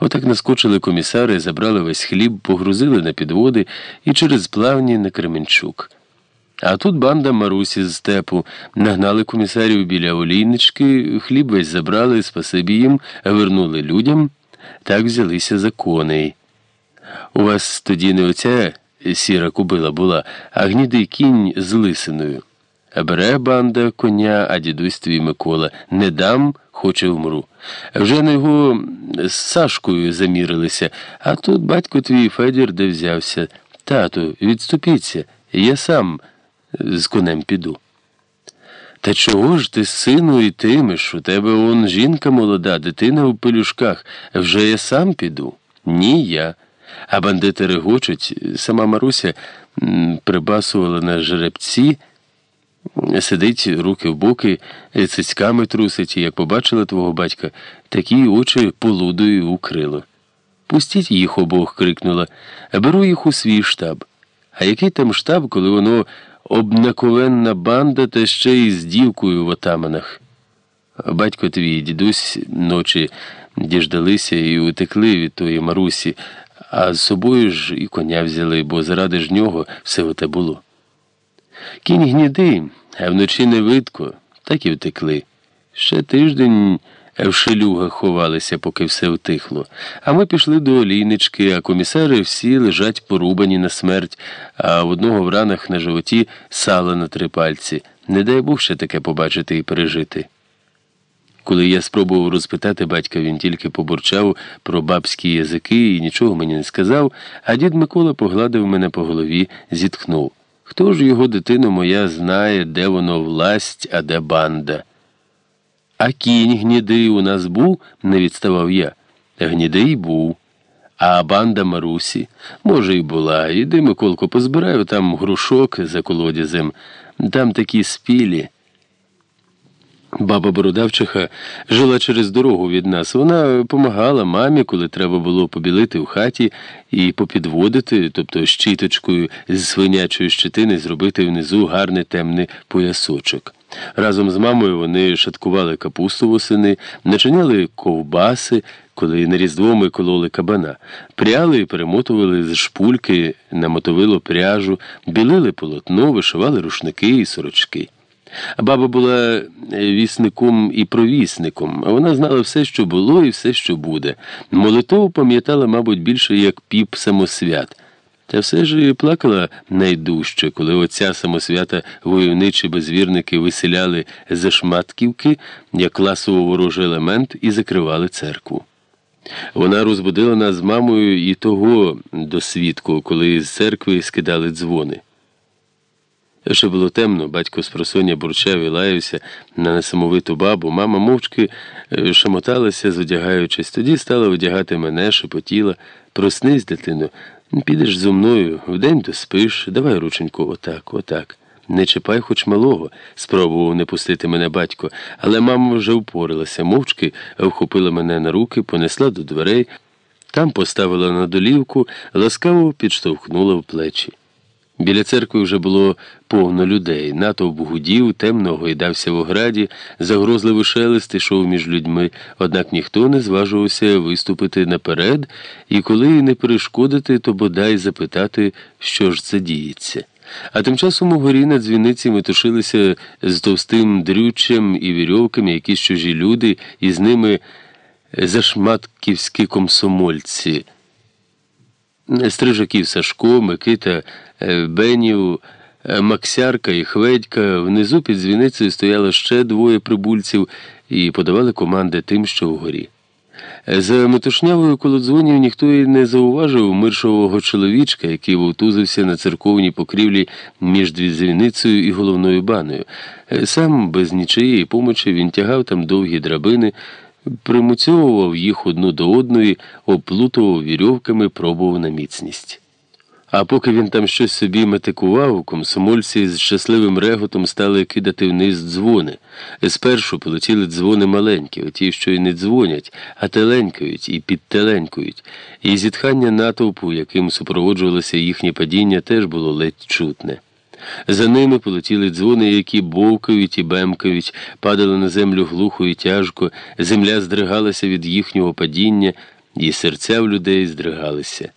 Отак наскочили комісари, забрали весь хліб, погрузили на підводи і через плавні на Кременчук. А тут банда Марусі з степу нагнали комісарів біля олійнички, хліб весь забрали, спасибі їм, вернули людям, так взялися за коней. У вас тоді не оця сіра кубила була, а гнідий кінь з лисиною. Бере банда коня, а дідусь твій Микола. Не дам, хоче вмру. Вже на його з Сашкою замірилися, а тут батько твій Федір де взявся. Тату, відступіться, я сам з конем піду. Та чого ж ти, сину, йтимеш? У тебе он жінка молода, дитина у пелюшках. Вже я сам піду? Ні, я. А бандити регочуть. Сама Маруся прибасувала на жеребці, сидить руки в боки, цицьками трусить, і як побачила твого батька, такі очі полудою укрило. Пустіть їх обох, крикнула, беру їх у свій штаб. А який там штаб, коли воно обнаковенна банда та ще й з дівкою в отаманах? Батько твій дідусь ночі діждалися і утекли від тої Марусі, а з собою ж і коня взяли, бо заради ж нього все оте було. Кінь гнідий, а вночі не видко, так і втекли. Ще тиждень в шелюгах ховалися, поки все втихло. А ми пішли до олійнички, а комісари всі лежать порубані на смерть, а в одного в ранах на животі сало на три пальці. Не дай Бог ще таке побачити і пережити. Коли я спробував розпитати батька, він тільки побурчав про бабські язики і нічого мені не сказав, а дід Микола погладив мене по голові, зітхнув. Хто ж його дитину моя знає, де воно власть, а де банда? А кінь гнідий у нас був, не відставав я. Гнідий був. А банда Марусі, може, й була. Іди, Миколко, позбираю там грушок за колодязем, там такі спілі. Баба Бородавчиха жила через дорогу від нас. Вона помагала мамі, коли треба було побілити в хаті і попідводити, тобто щіточкою з свинячої щетини зробити внизу гарний темний поясочок. Разом з мамою вони шаткували капусту восени, начиняли ковбаси, коли на різдво ми кололи кабана, пряли і перемотували з шпульки на мотовило пряжу, білили полотно, вишивали рушники і сорочки. Баба була вісником і провісником, вона знала все, що було, і все, що буде. Молитву пам'ятала, мабуть, більше як піп самосвят. Та все ж і плакала найдужче, коли отця самосвята войовничі безвірники виселяли за шматківки як класово ворожий елемент і закривали церкву. Вона розбудила нас з мамою і того до свідку, коли з церкви скидали дзвони. Ще було темно, батько з просоння бурчав і лаявся на несамовиту бабу. Мама мовчки е, шамоталася, зодягаючись. Тоді стала одягати мене, шепотіла. Проснись, дитино, підеш зо мною, вдень доспиш, давай, рученьку, отак, отак. Не чіпай хоч малого, спробував не пустити мене батько, але мама вже впоралася, мовчки вхопила мене на руки, понесла до дверей, там поставила на долівку, ласкаво підштовхнула в плечі. Біля церкви вже було повно людей. Натовп гудів, темно гойдався в ограді, загрозливий шелест ішов між людьми, однак ніхто не зважувався виступити наперед, і коли не перешкодити, то бодай запитати, що ж це діється. А тим часом у горі на дзвіниці метушилися з товстим дрючем і вірьовками якісь чужі люди, і з ними зашматківські комсомольці. Стрижаків Сашко, Микита, е, Бенів, е, Максярка і Хведька. Внизу під дзвіницею стояло ще двоє прибульців і подавали команди тим, що вгорі. Е, за метушнявою коло дзвонів ніхто і не зауважив миршового чоловічка, який вовтузився на церковній покрівлі між дзвіницею і головною баною. Сам без нічиєї помочі він тягав там довгі драбини примуцьовував їх одну до одної, оплутував вірьовками, пробував на міцність. А поки він там щось собі метикував, комсомольці з щасливим реготом стали кидати вниз дзвони. Спершу полетіли дзвони маленькі, оті, що й не дзвонять, а теленькають і підтеленькують. І зітхання натовпу, яким супроводжувалося їхнє падіння, теж було ледь чутне. За ними полетіли дзвони, які бовкають і бемкають, падали на землю глухо і тяжко, земля здригалася від їхнього падіння, і серця в людей здригалися.